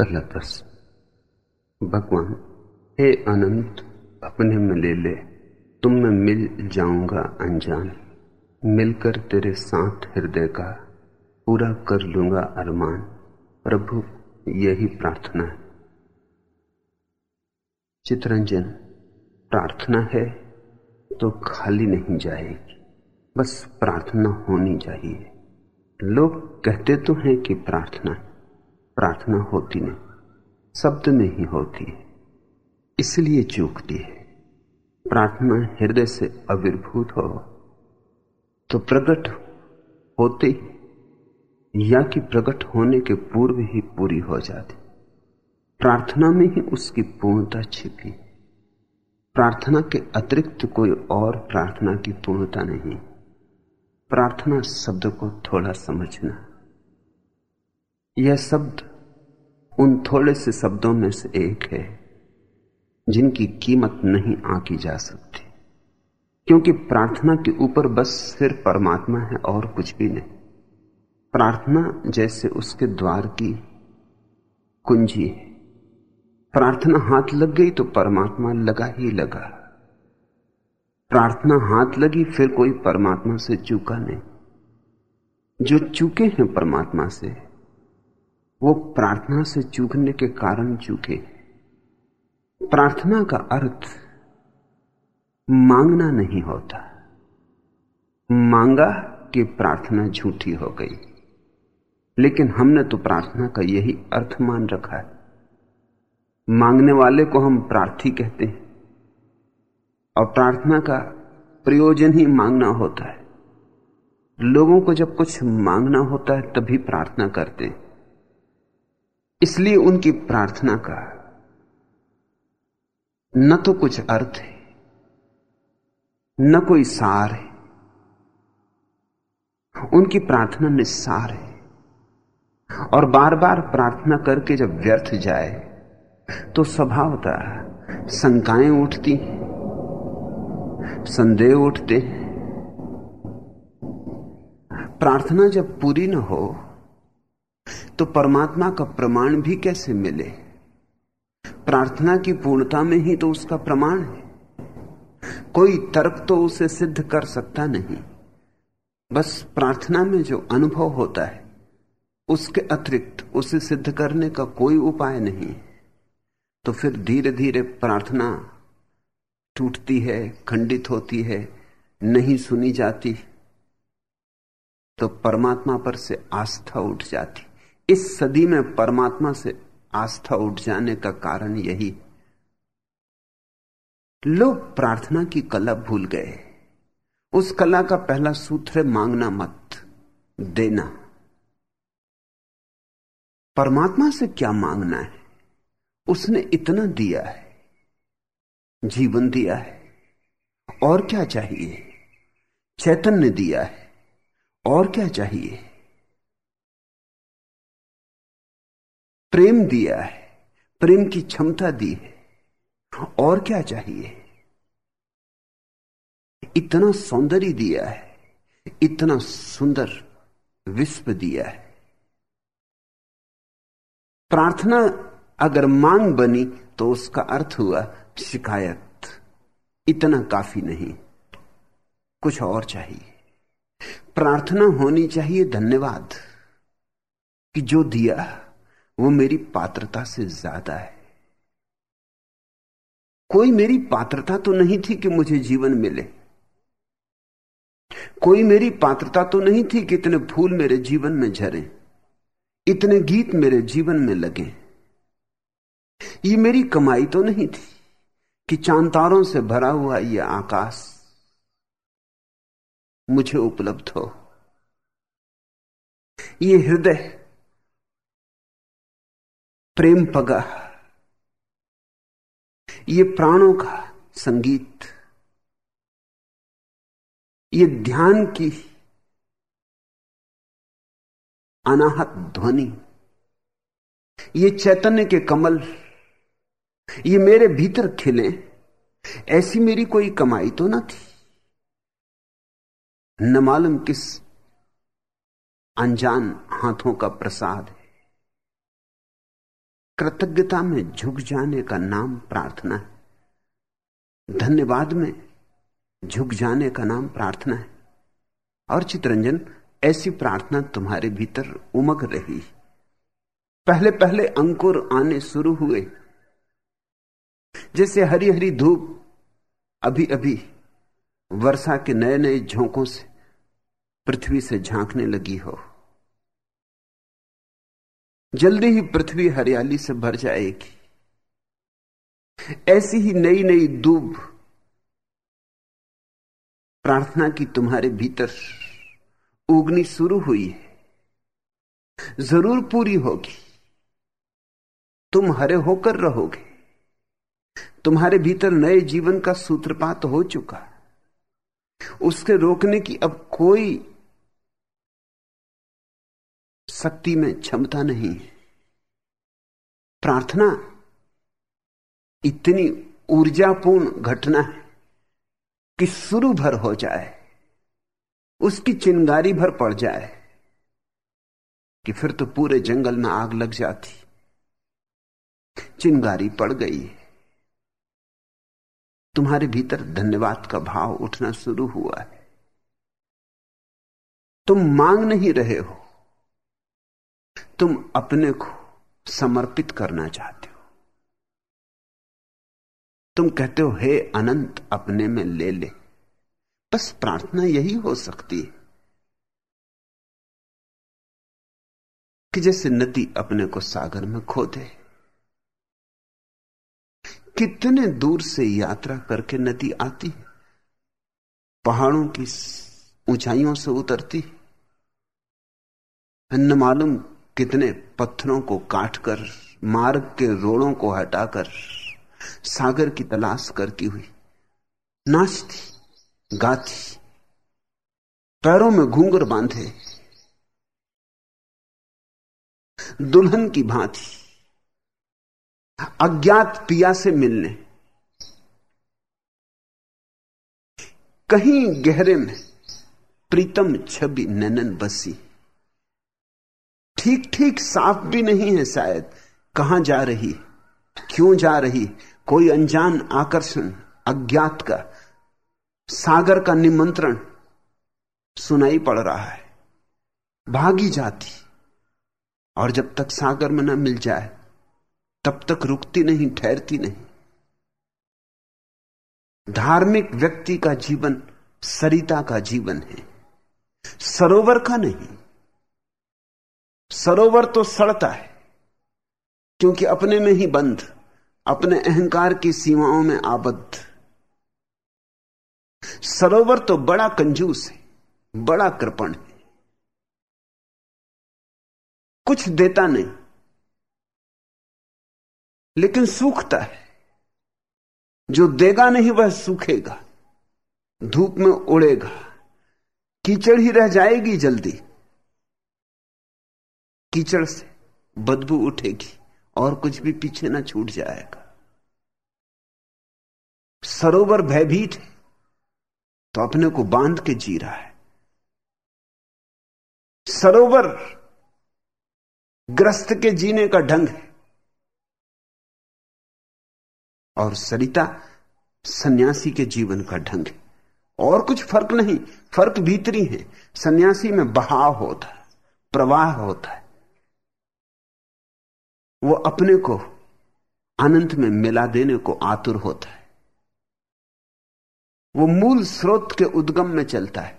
पहला प्रश्न, भगवान, हे अनंत, अपने में ले ले, तुम में मिल जाऊँगा अनजान। मिलकर तेरे साथ हृदय का पूरा कर लूँगा अरमान। प्रभु, यही प्रार्थना है। चित्रंजन, प्रार्थना है तो खाली नहीं जाएगी, बस प्रार्थना होनी चाहिए। लोग कहते तो हैं कि प्रार्थना प्रार्थना होती नहीं शब्द नहीं होती है इसलिए चूकती है। प्रार्थना हृदय से आविर्भूत हो तो प्रकट होते या कि प्रकट होने के पूर्व ही पूरी हो जाती। प्रार्थना में ही उसकी पूर्णता छिपी। प्रार्थना के अतिरिक्त कोई और प्रार्थना की पूर्णता नहीं। प्रार्थना शब्द को थोड़ा समझना। यह शब्द उन थोड़े से शब्दों में से एक है, जिनकी कीमत नहीं आकी जा सकती। क्योंकि प्रार्थना के ऊपर बस सिर्फ़ परमात्मा है और कुछ भी नहीं। प्रार्थना जैसे उसके द्वार की कुंजी है। प्रार्थना हाथ लग गई तो परमात्मा लगा ही लगा। प्रार्थना हाथ लगी फिर कोई परमात्मा से चूका नहीं। जो चूके हैं परमात्मा से वो प्रार्थना से चूकने के कारण चूके। प्रार्थना का अर्थ मांगना नहीं होता। मांगा कि प्रार्थना झूठी हो गई। लेकिन हमने तो प्रार्थना का यही अर्थ मान रखा है। मांगने वाले को हम प्रार्थी कहते हैं। और प्रार्थना का प्रयोजन ही मांगना होता है। लोगों को जब कुछ मांगना होता है, तभी प्रार्थना करते हैं। इसलिए उनकी प्रार्थना का न तो कुछ अर्थ है, न कोई सार है। उनकी प्रार्थना निस्सार है और बार बार प्रार्थना करके जब व्यर्थ जाए तो स्वभावता शंकाएँ उठती संदेह उठते प्रार्थना जब पूरी न हो तो परमात्मा का प्रमाण भी कैसे मिले? प्रार्थना की पूर्णता में ही तो उसका प्रमाण है। कोई तर्क तो उसे सिद्ध कर सकता नहीं। बस प्रार्थना में जो अनुभव होता है, उसके अतिरिक्त उसे सिद्ध करने का कोई उपाय नहीं। तो फिर धीरे धीरे प्रार्थना टूटती है, खंडित होती है, नहीं सुनी जाती तो परमात्मा पर से आस्था उठ जाती। इस सदी में परमात्मा से आस्था उठ जाने का कारण यही। लोग प्रार्थना की कला भूल गए। उस कला का पहला सूत्र है, मांगना मत, देना। परमात्मा से क्या मांगना है? उसने इतना दिया है, जीवन दिया है, और क्या चाहिए? चैतन्य दिया है, और क्या चाहिए? प्रेम दिया है, प्रेम की क्षमता दी है। और क्या चाहिए? इतना सौंदर्य दिया है, इतना सुंदर विश्व दिया है। प्रार्थना अगर मांग बनी तो उसका अर्थ हुआ शिकायत। इतना काफ़ी नहीं, कुछ और चाहिए। प्रार्थना होनी चाहिए, धन्यवाद, कि जो दिया वो मेरी पात्रता से ज़्यादा है। कोई मेरी पात्रता तो नहीं थी कि मुझे जीवन मिले। कोई मेरी पात्रता तो नहीं थी कि इतने फूल मेरे जीवन में झरे, इतने गीत मेरे जीवन में लगे। ये मेरी कमाई तो नहीं थी कि चांतारों से भरा हुआ यह आकाश मुझे उपलब्ध हो। ये हृदय प्रेम पगा। ये प्राणों का संगीत। ये ध्यान की अनाहत ध्वनि। ये चैतन्य के कमल। ये मेरे भीतर खिले। ऐसी मेरी कोई कमाई तो ना थी। न मालूम किस अनजान हाथों का प्रसाद है। कृतज्ञता में झुक जाने का नाम प्रार्थना है। धन्यवाद में झुक जाने का नाम प्रार्थना है। और चित्रंजन, ऐसी प्रार्थना तुम्हारे भीतर उमग रही। पहले पहले अंकुर आने शुरू हुए। जैसे हरी हरी धूप अभी अभी वर्षा के नए नए झोंकों से पृथ्वी से झांकने लगी हो। जल्दी ही पृथ्वी हरियाली से भर जाएगी। ऐसी ही नई नई दूब प्रार्थना की तुम्हारे भीतर उगनी शुरू हुई है। ज़रूर पूरी होगी। तुम हरे होकर रहोगे। तुम्हारे भीतर नए जीवन का सूत्रपात हो चुका उसके रोकने की अब कोई शक्ति में क्षमता नहीं है। प्रार्थना इतनी ऊर्जापूर्ण घटना है कि शुरू भर हो जाए, उसकी चिंगारी भर पड़ जाए कि फिर तो पूरे जंगल में आग लग जाती। चिंगारी पड़ गई तुम्हारे भीतर धन्यवाद का भाव उठना शुरू हुआ है। तुम मांग नहीं रहे हो। तुम अपने को समर्पित करना चाहते हो। तुम कहते हो, हे अनंत, अपने में ले ले। बस प्रार्थना यही हो सकती है कि जैसे नदी अपने को सागर में खो दे। कितने दूर से यात्रा करके नदी आती है। पहाड़ों की ऊंचाइयों से उतरती न मालूम कितने पत्थरों को काटकर, मार्ग के रोड़ों को हटाकर, सागर की तलाश करती हुई, नाचती, गाती, पैरों में घूंगर बांधे, दुल्हन की भांति, अज्ञात पिया से मिलने, कहीं गहरे में प्रीतम छवि ननन बसी। ठीक ठीक साफ़ भी नहीं है शायद। कहाँ जा रही क्यों जा रही कोई अनजान आकर्षण, अज्ञात का, सागर का निमंत्रण सुनाई पड़ रहा है। भागी जाती। और जब तक सागर में न मिल जाए, तब तक रुकती नहीं, ठहरती नहीं। धार्मिक व्यक्ति का जीवन, सरिता का जीवन है। सरोवर का नहीं सरोवर तो सड़ता है, क्योंकि अपने में ही बंद अपने अहंकार की सीमाओं में आबद्ध। सरोवर तो बड़ा कंजूस है, बड़ा कृपण है। कुछ देता नहीं, लेकिन सूखता है। जो देगा नहीं, वह सूखेगा, धूप में उड़ेगा, कीचड़ ही रह जाएगी जल्दी। कीचड़ से बदबू उठेगी और कुछ भी पीछे ना छूट जाएगा। सरोवर भयभीत है तो अपने को बाँध के जी रहा है। सरोवर ग्रस्त के जीने का ढंग है। और सरिता सन्यासी के जीवन का ढंग है। और कुछ फ़र्क नहीं, फ़र्क भीतरी है। सन्यासी में बहाव होता है, प्रवाह होता है। वो अपने को अनंत में मिला देने को आतुर होता है। वो मूल स्रोत के उद्गम में चलता है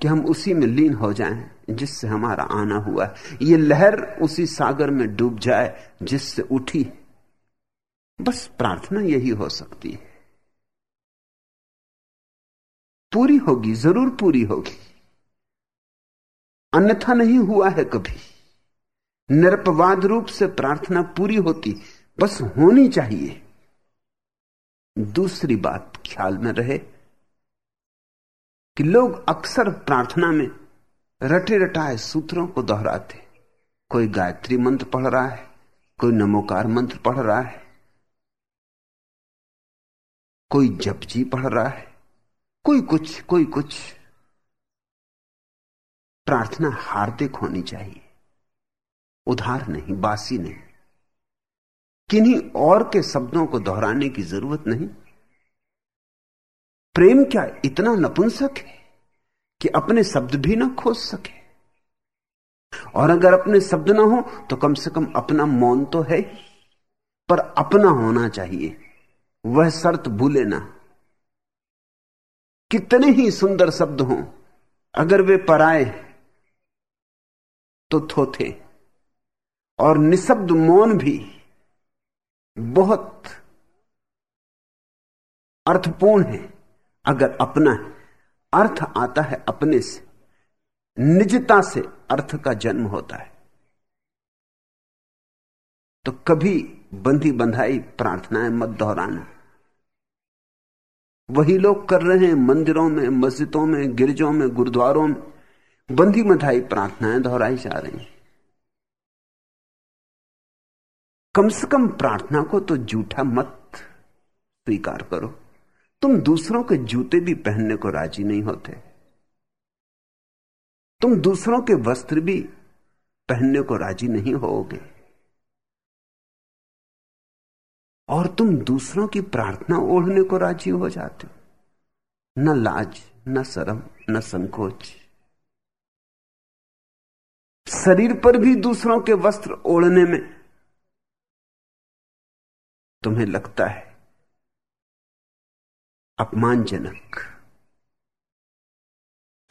कि हम उसी में लीन हो जाएँ जिससे हमारा आना हुआ है। ये लहर उसी सागर में डूब जाए जिससे उठी बस प्रार्थना यही हो सकती है। पूरी होगी, ज़रूर पूरी होगी। अन्यथा नहीं हुआ है कभी। निरपवाद रूप से प्रार्थना पूरी होती, बस होनी चाहिए। दूसरी बात ख्याल में रहे कि लोग अक्सर प्रार्थना में रटे रटाए सूत्रों को दोहराते कोई गायत्री मंत्र पढ़ रहा है, कोई नमोकार मंत्र पढ़ रहा है, कोई जपजी पढ़ रहा है, कोई कुछ कोई कुछ। प्रार्थना हार्दिक होनी चाहिए। उधार नहीं, बासी नहीं। किन्हीं और के शब्दों को दोहराने की ज़रूरत नहीं। प्रेम क्या इतना नपुंसक है कि अपने शब्द भी ना खोज सके? और अगर अपने शब्द ना हो तो कम से कम अपना मौन तो है पर अपना होना चाहिए, वह शर्त भूले ना। कितने ही सुंदर शब्द हों, अगर वे पराए तो थोथे। और निशब्द मौन भी बहुत अर्थपूर्ण है, अगर अपना है। अर्थ आता है अपने से, निजता से अर्थ का जन्म होता है। तो कभी बंधी बंधाई प्रार्थनाएँ मत दोहराना। वही लोग कर रहे हैं मंदिरों में, मस्जिदों में, गिरजों में, गुरुद्वारों में, बंधी बंधाई प्रार्थनाएँ दोहराई जा रही हैं। कम से कम प्रार्थना को तो झूठा मत स्वीकार करो। तुम दूसरों के जूते भी पहनने को राज़ी नहीं होते। तुम दूसरों के वस्त्र भी पहनने को राज़ी नहीं होगे। और तुम दूसरों की प्रार्थना ओढ़ने को राज़ी हो जाते हो। न लाज, न शर्म, न संकोच। शरीर पर भी दूसरों के वस्त्र ओढ़ने में तुम्हें लगता है अपमानजनक।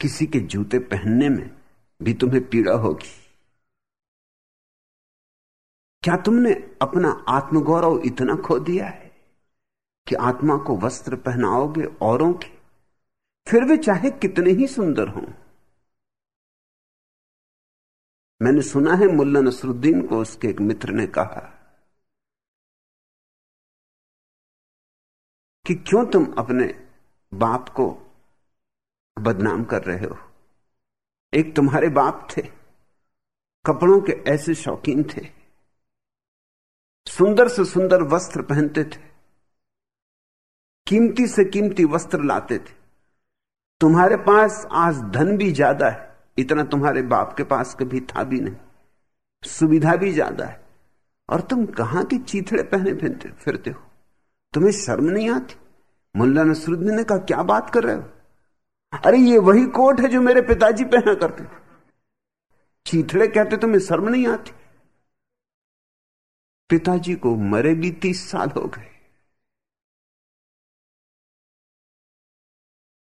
किसी के जूते पहनने में भी तुम्हें पीड़ा होगी। क्या तुमने अपना आत्मगौरव इतना खो दिया है कि आत्मा को वस्त्र पहनाओगे औरों के? फिर वे चाहे कितने ही सुंदर हों। मैंने सुना है मुल्ला नसरुद्दीन को उसके एक मित्र ने कहा कि क्यों तुम अपने बाप को बदनाम कर रहे हो? एक तुम्हारे बाप थे, कपड़ों के ऐसे शौकीन थे, सुंदर से सुंदर वस्त्र पहनते थे, कीमती से कीमती वस्त्र लाते थे। तुम्हारे पास आज धन भी ज़्यादा है, इतना तुम्हारे बाप के पास कभी था भी नहीं, सुविधा भी ज़्यादा है। और तुम कहाँ के चीथड़े पहने फिरते फिरते हो? तुम्हें शर्म नहीं आती? मुल्ला नसरुद्दीन ने कहा, क्या बात कर रहे हो? अरे, ये वही कोट है जो मेरे पिताजी पहना करते चीथड़े कहते तुम्हें शर्म नहीं आती? पिताजी को मरे भी तीस साल हो गए।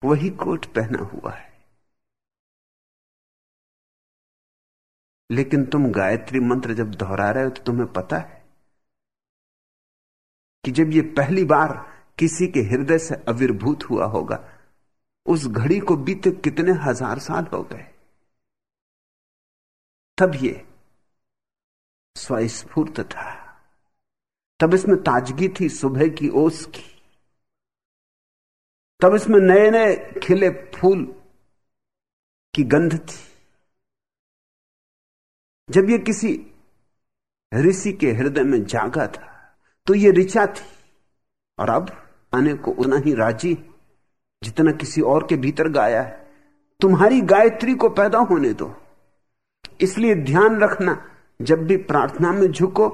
वही कोट पहना हुआ है। लेकिन तुम गायत्री मंत्र जब दोहरा रहे हो तो तुम्हें पता है कि जब ये पहली बार किसी के हृदय से अविर्भूत हुआ होगा। उस घड़ी को बीते कितने हज़ार साल हो गए। तब ये स्वस्फूर्त था। तब इसमें ताजगी थी सुबह की ओस की। तब इसमें नए नए खिले फूल की गंध थी। जब ये किसी ऋषि के हृदय में जागा था तो ये ऋचा थी। और अब आने को उतना ही राज़ी जितना किसी और के भीतर गाया है। तुम्हारी गायत्री को पैदा होने दो। इसलिए ध्यान रखना, जब भी प्रार्थना में झुको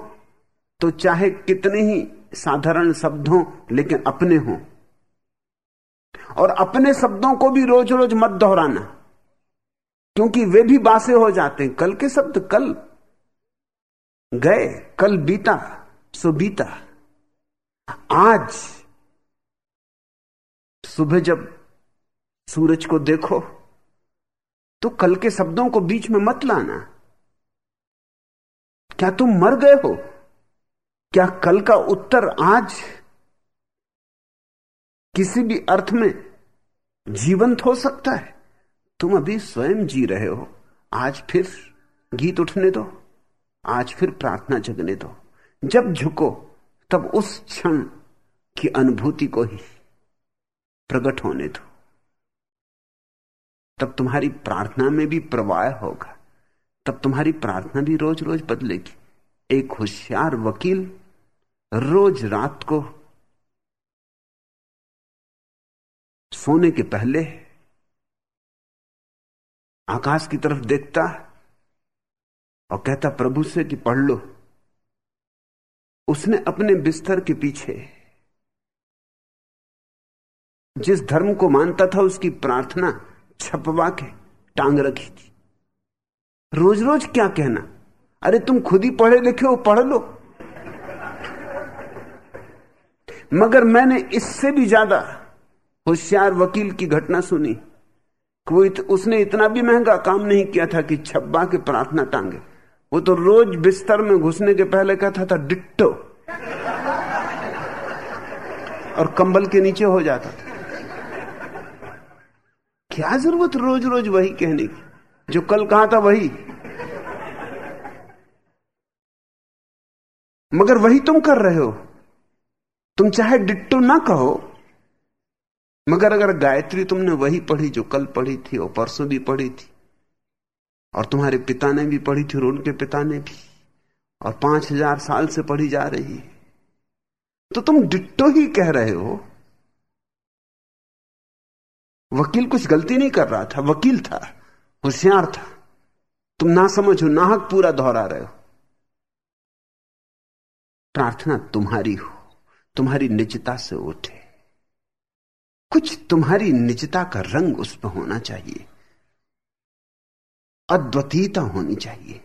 तो चाहे कितने ही साधारण शब्द हो लेकिन अपने हो। और अपने शब्दों को भी रोज रोज मत दोहराना, क्योंकि वे भी बासे हो जाते हैं। कल के शब्द कल गए, कल बीता, सो बीता। आज सुबह जब सूरज को देखो तो कल के शब्दों को बीच में मत लाना। क्या तुम मर गए हो? क्या कल का उत्तर आज किसी भी अर्थ में जीवंत हो सकता है? तुम अभी स्वयं जी रहे हो। आज फिर गीत उठने दो। आज फिर प्रार्थना जगने दो। जब झुको, तब उस क्षण की अनुभूति को ही प्रकट होने दो। तब तुम्हारी प्रार्थना में भी प्रवाह होगा। तब तुम्हारी प्रार्थना भी रोज रोज बदलेगी। एक होशियार वकील रोज रात को सोने के पहले आकाश की तरफ़ देखता और कहता, प्रभु से कि पढ़ लो। उसने अपने बिस्तर के पीछे जिस धर्म को मानता था उसकी प्रार्थना छपवा के टांग रखी थी। रोज रोज क्या कहना? अरे तुम खुद ही पढ़े लिखे हो पढ़ लो। मगर मैंने इससे भी ज़्यादा होशियार वकील की घटना सुनी वो इत, उसने इतना भी महँगा काम नहीं किया था कि छब्बा के प्रार्थना टांगे। वो तो रोज बिस्तर में घुसने के पहले कहता था डिट्टो। और कंबल के नीचे हो जाता था। क्या ज़रूरत रोज रोज वही कहने की? जो कल कहा था वही। मगर वही तुम कर रहे हो। तुम चाहे डिट्टो ना कहो, मगर अगर गायत्री तुमने वही पढ़ी जो कल पढ़ी थी और परसों भी पढ़ी थी, और तुम्हारे पिता ने भी पढ़ी थी और उनके पिता ने भी, और पाँच हज़ार साल से पढ़ी जा रही है तो तुम डिट्टो ही कह रहे हो वकील कुछ गलती नहीं कर रहा था, वकील था, होशियार था। तुम ना समझो नाहक पूरा दोहरा रहे हो। प्रार्थना तुम्हारी हो, तुम्हारी निजता से उठे। कुछ तुम्हारी निजता का रंग उस पर होना चाहिए, अद्वितीयता होनी चाहिए।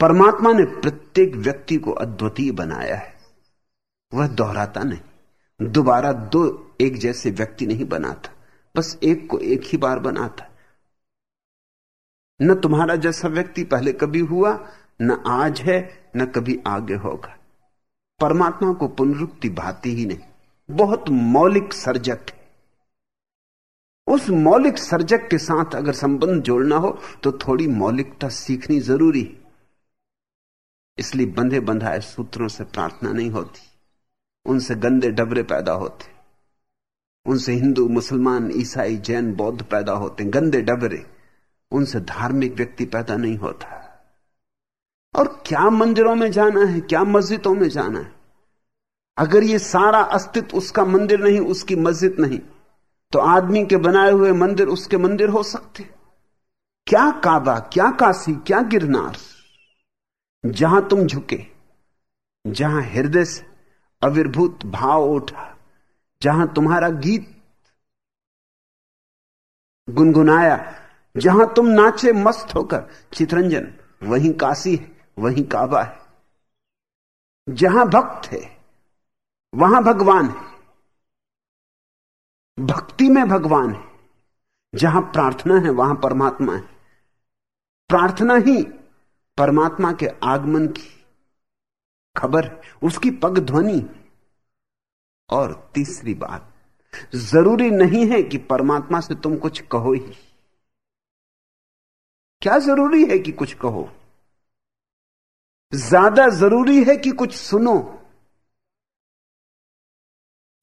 परमात्मा ने प्रत्येक व्यक्ति को अद्वितीय बनाया है, वह दोहराता नहीं। दोबारा दो एक जैसे व्यक्ति नहीं बनाता। बस एक को एक ही बार बनाता। न तुम्हारा जैसा व्यक्ति पहले कभी हुआ, न आज है, न कभी आगे होगा। परमात्मा को पुनरुक्ति भाती ही नहीं। बहुत मौलिक सर्जक है। उस मौलिक सर्जक के साथ अगर संबंध जोड़ना हो तो थोड़ी मौलिकता सीखनी ज़रूरी है। इसलिए बंधे बंधाए सूत्रों से प्रार्थना नहीं होती। उनसे गंदे डबरे पैदा होते। उनसे हिंदू, मुसलमान, ईसाई, जैन, बौद्ध पैदा होते। गंदे डबरे। उनसे धार्मिक व्यक्ति पैदा नहीं होता। और क्या मंदिरों में जाना है, क्या मस्जिदों में जाना है? अगर ये सारा अस्तित्व उसका मंदिर नहीं, उसकी मस्जिद नहीं तो आदमी के बनाए हुए मंदिर उसके मंदिर हो सकते। क्या काबा, क्या काशी, क्या गिरनार? जहाँ तुम झुके, जहाँ हृदय से अविर्भूत भाव उठा, जहाँ तुम्हारा गीत गुनगुनाया, जहाँ तुम नाचे मस्त होकर, चित्रंजन, वहीं काशी है, वहीं काबा है। जहाँ भक्त है, वहाँ भगवान है। भक्ति में भगवान है। जहाँ प्रार्थना है, वहाँ परमात्मा है। प्रार्थना ही परमात्मा के आगमन की खबर, उसकी पग ध्वनि। और तीसरी बात, ज़रूरी नहीं है कि परमात्मा से तुम कुछ कहो ही। क्या ज़रूरी है कि कुछ कहो? ज़्यादा ज़रूरी है कि कुछ सुनो।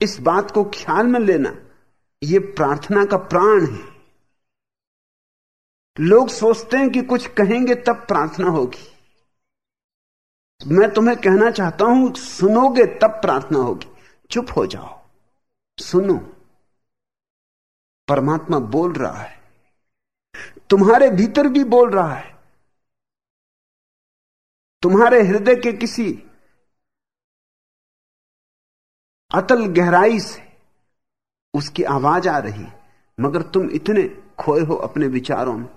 इस बात को ख्याल में लेना यह प्रार्थना का प्राण है। लोग सोचते हैं कि कुछ कहेंगे तब प्रार्थना होगी। मैं तुम्हें कहना चाहता हूँ, सुनोगे तब प्रार्थना होगी। चुप हो जाओ। सुनो। परमात्मा बोल रहा है। तुम्हारे भीतर भी बोल रहा है। तुम्हारे हृदय के किसी अतल गहराई से उसकी आवाज़ आ रही। मगर तुम इतने खोए हो अपने विचारों में,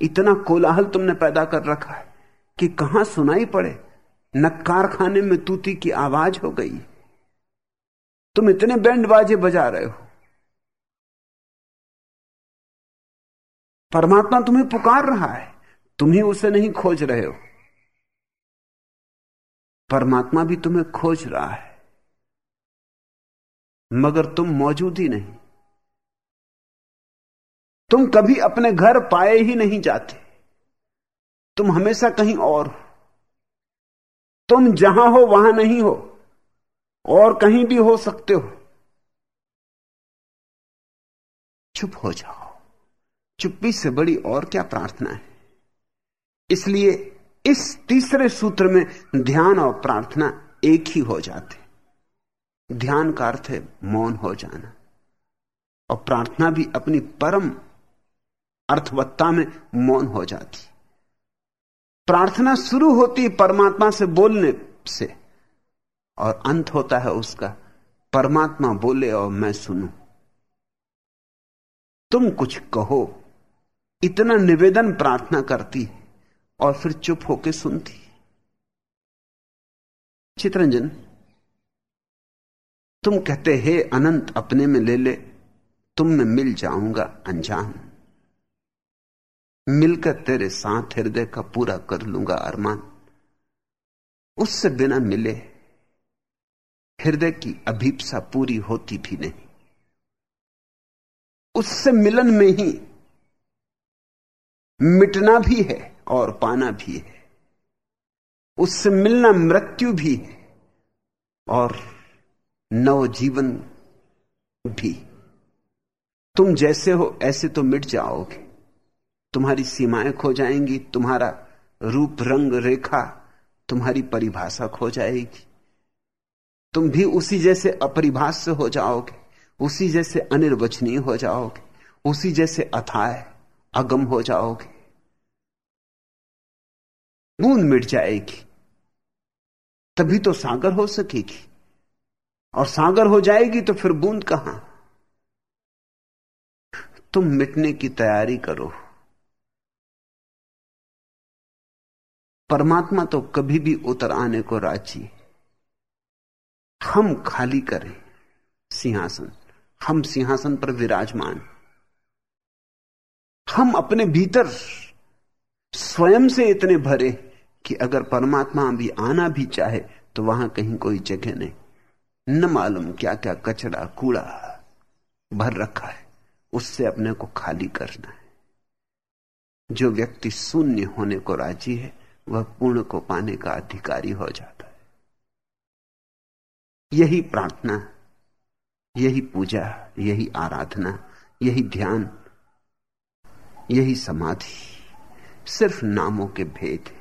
इतना कोलाहल तुमने पैदा कर रखा है कि कहाँ सुनाई पड़े? न कारखाने में तूती की आवाज़ हो गई। तुम इतने बैंड बाजे बजा रहे हो। परमात्मा तुम्हें पुकार रहा है। तुम ही उसे नहीं खोज रहे हो। परमात्मा भी तुम्हें खोज रहा है। मगर तुम मौजूद ही नहीं। तुम कभी अपने घर पाए ही नहीं जाते। तुम हमेशा कहीं और हो। तुम जहाँ हो, वहाँ नहीं हो। और कहीं भी हो सकते हो। चुप हो जाओ। चुप्पी से बड़ी और क्या प्रार्थना है? इसलिए इस तीसरे सूत्र में ध्यान और प्रार्थना एक ही हो जाते। ध्यान का अर्थ है मौन हो जाना। और प्रार्थना भी अपनी परम अर्थवत्ता में मौन हो जाती। प्रार्थना शुरू होती है परमात्मा से बोलने से। और अंत होता है उसका, परमात्मा बोले और मैं सुनूं। तुम कुछ कहो, इतना निवेदन प्रार्थना करती और फिर चुप होके सुनती। चित्रंजन, तुम कहते, हे अनंत, अपने में ले ले, तुम में मिल जाऊँगा, अनजान। मिलकर तेरे साथ हृदय का पूरा कर लूँगा, अरमान। उससे बिना मिले हृदय की अभीपसा पूरी होती भी नहीं। उससे मिलन में ही मिटना भी है और पाना भी है। उससे मिलना मृत्यु भी है और नवजीवन भी। तुम जैसे हो, ऐसे तो मिट जाओगे। तुम्हारी सीमाएँ खो जाएँगी, तुम्हारा रूप रंग रेखा तुम्हारी परिभाषा खो जाएगी। तुम भी उसी जैसे अपरिभाष हो जाओगे, उसी जैसे अनिर्वचनीय हो जाओगे, उसी जैसे अथाय अगम हो जाओगे। बूंद मिट जाएगी, तभी तो सागर हो सकेगी। और सागर हो जाएगी तो फिर बूंद कहाँ? तुम मिटने की तैयारी करो। परमात्मा तो कभी भी उतर आने को राज़ी। हम खाली करें सिंहासन। हम सिंहासन पर विराजमान। हम अपने भीतर स्वयं से इतने भरे कि अगर परमात्मा भी आना भी चाहे तो वहाँ कहीं कोई जगह नहीं। न मालूम क्या क्या कचरा, कूड़ा भर रखा है। उससे अपने को खाली करना है। जो व्यक्ति शून्य होने को राज़ी है वह पूर्ण को पाने का अधिकारी हो जाता है। यही प्रार्थना, यही पूजा, यही आराधना, यही ध्यान, यही समाधि, सिर्फ़ नामों के भेद है।